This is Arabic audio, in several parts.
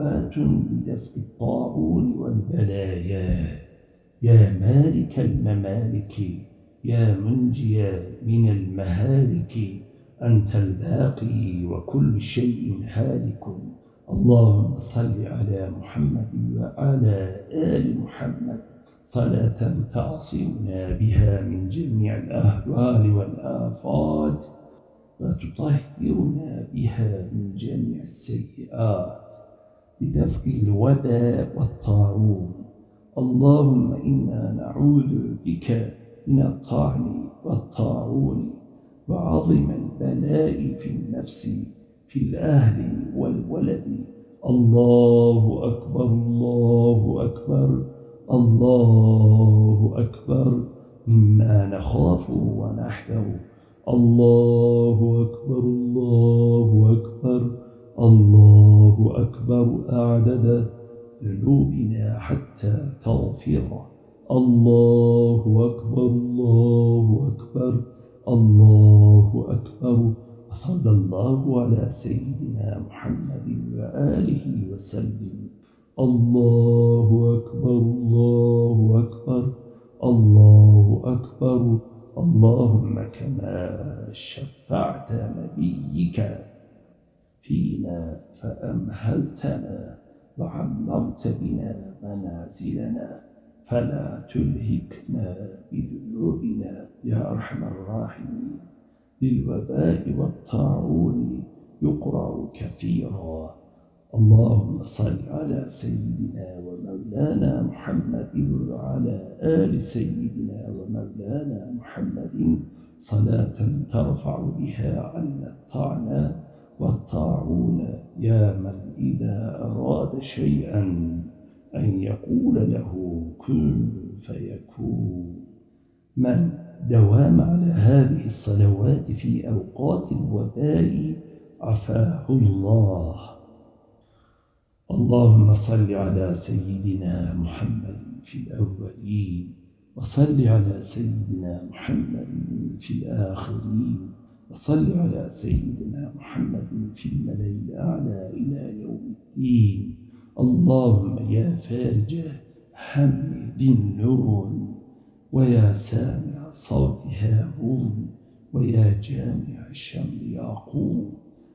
دعوات لدفع الطاعون والبلايا. يا مالك الممالك يا منجي من المهالك أنت الباقي وكل شيء هالك. اللهم صل على محمد وعلى آل محمد. صلاة تعصمنا بها من جميع الأهوال والآفات وتطهرنا بها من جميع السيئات. بدفع الوباء والطاعون. اللهم إنا نعوذ بك من الطعن والطاعون وعظم البلاء في النفس في الأهل والولد. الله أكبر الله أكبر الله أكبر. مما نخاف ونحذر. الله أكبر الله أكبر. الله أكبر أعدد ذنوبنا حتى تغفر. الله أكبر الله أكبر الله أكبر. وصلى الله على سيدنا محمد وآله وسلم. الله أكبر الله أكبر الله أكبر. اللهم كما شفعت نبيك. فينا فأمهلتنا وعمرت بنا منازلنا فلا تلهكنا بذنوبنا يا أرحم الراحمين. للوباء والطاعون يقرأ كثيرا. اللهم صل على سيدنا ومولانا محمد وعلى آل سيدنا ومولانا محمد. صلاة ترفع بها عنا الطعن. والطاعون يا من إذا أراد شيئا أن يقول له كن فيكون. من دوام على هذه الصلوات في أوقات الوباء عفاه الله. اللهم صل على سيدنا محمد في الأولين وصل على سيدنا محمد في الآخرين. وصل على سيدنا محمد في الملأ الأعلى إلى يوم الدين. اللهم يا فارج هم بالنون ويا سامع صوت هارون ويا جامع الشمل يعقوب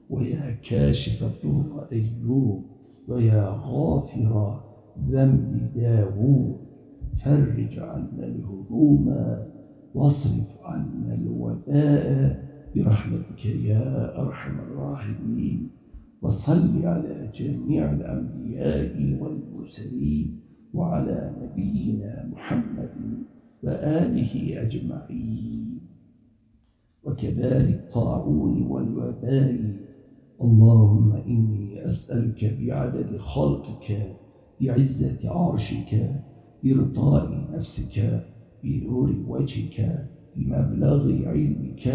ويا كاشف الضر أيوب ويا غافر ذنب داوود. فرج عنا الهموم واصرف عنا الوباء برحمتك يا أرحم الراحمين وصل على جميع الأنبياء والمرسلين وعلى نبينا محمد وآله أجمعين. وكذلك الطاعون والوباء. اللهم إني أسألك بعدد خلقك بعزة عرشك برضاء نفسك بنور وجهك بمبلغ علمك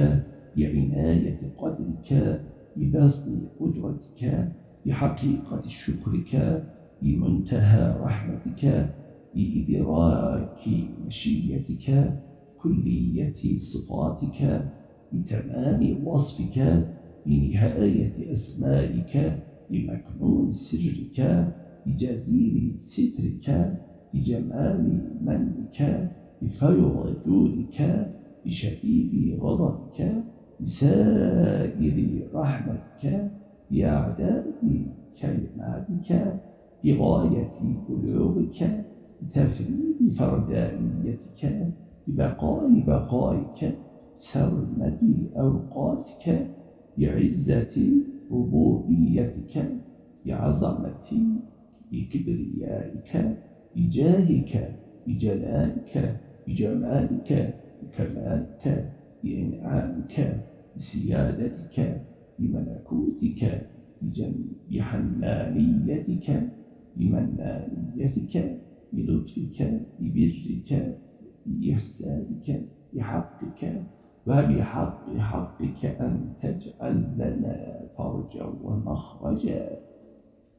بعناية قدرك ببسط قدرتك بحقيقة شكرك بمنتهى رحمتك بإدراك مشيتك كلية صفاتك بتمام وصفك بنهاية أسمائك بمكنون سرك بجزيل سترك بجمال منك بفيض جودك بشديد غضبك. بسائر رحمتك بأعداد كلماتك بغاية بلوغك بتفريد فردانيتك ببقاء بقائك سرمد أوقاتك بعزة ربوبيتك بعظمة بكبريائك بجاهك بجلالك بجمالك بكمالك بإنعامك بسيادتك بملكوتك بحنانيتك بمنانيتك بلطفك ببرك بإحسانك بحقك وبحق حقك أن تجعل لنا فرجا ومخرجا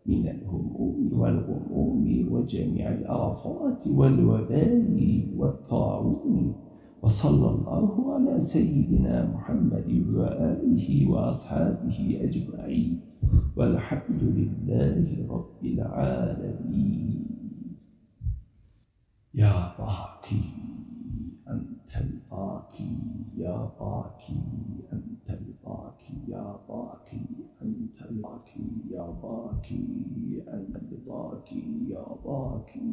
من الهموم والغموم وجميع الآفات والوبال والطاعون. وصلى الله على سيدنا محمد وآله وأصحابه أجمعين. والحمد لله رب العالمين. يا باقي أنت الباقي يا باقي أنت الباقي يا باقي أنت الباقي يا باقي أنت الباقي يا باقي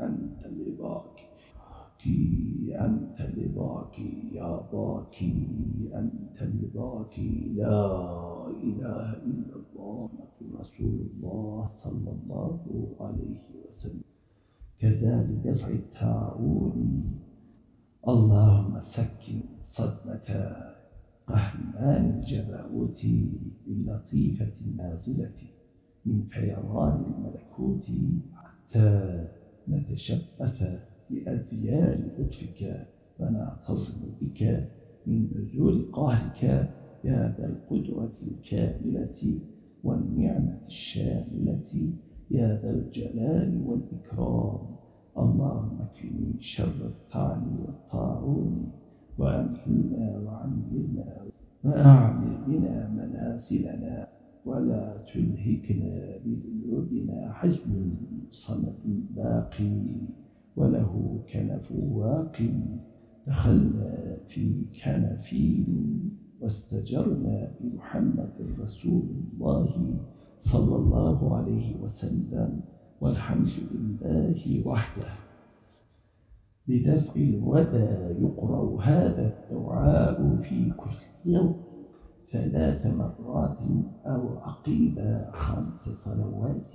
أنت الباقي باكي أنت لباكي يا باكي أنت لباكي لا إله إلا الله رسول الله صلى الله عليه وسلم. كذلك دفع التعاون اللهم سكن صدمة قهرمان الجبروت باللطيفة النازلة من فيضان الملكوت حتى نتشبث بأذيال لطفك. ونعتصم بك من نزول قهرك يا ذا القدرة الكاملة والنعمة الشاملة يا ذا الجلال والإكرام. اللهم اكفني شر الطعن والطاعون وأمهلنا وعمرنا وأعمل بنا منازلنا ولا تلهكنا بذنوبنا حي صمد باقي وله كنف واقي دخلنا في كنف واستجرنا بمحمد رسول الله صلى الله عليه وسلم والحمد لله وحده. لدفع الودى يقرأ هذا الدعاء في كل يوم ثلاث مرات أو عقيب خمس صلوات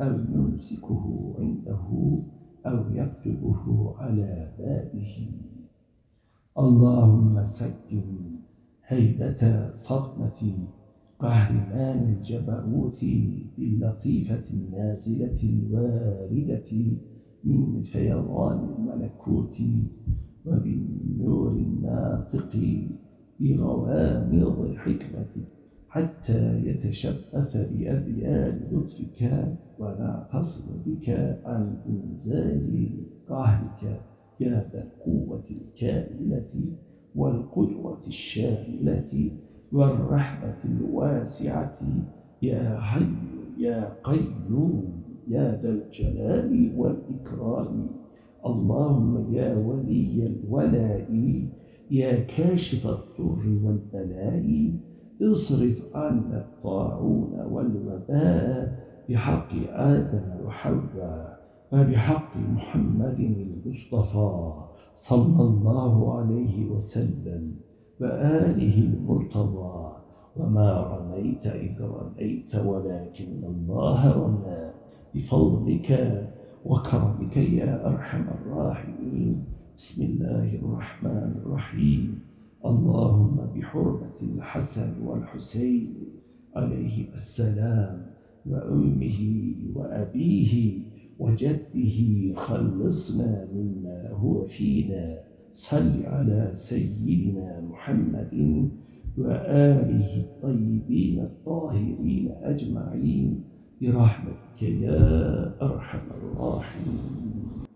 أو يمسكه عنده أو يكتبه على بابه. اللهم سكن هيبة صدمة قهرمان الجبروت باللطيفة النازلة الواردة من فيضان الملكوت وبالنور الناطق بغوامض حكمة حتى يتشبث بأبيان لطفك ونعتصم بك عن إنزال قهرك. يا ذا القوة الكاملة والقدرة الشاملة والرحمة الواسعة. يا حي يا قيوم يا ذا الجلال والإكرام. اللهم يا ولي الولاء يا كاشف الضر والبلاء. اصرف عنا الطاعون والوباء بحق آدم وحواء. وبحق محمد المصطفى صلى الله عليه وسلم وآله المرتضى وما رميت إذ رميت ولكن الله رمى بفضلك وكرمك يا أرحم الراحمين. بسم الله الرحمن الرحيم. اللهم بحرمة الحسن والحسين عليه السلام وأمه وأبيه وجده خلصنا مما هو فينا. صل على سيدنا محمد وآله الطيبين الطاهرين أجمعين. برحمتك يا أرحم الراحمين.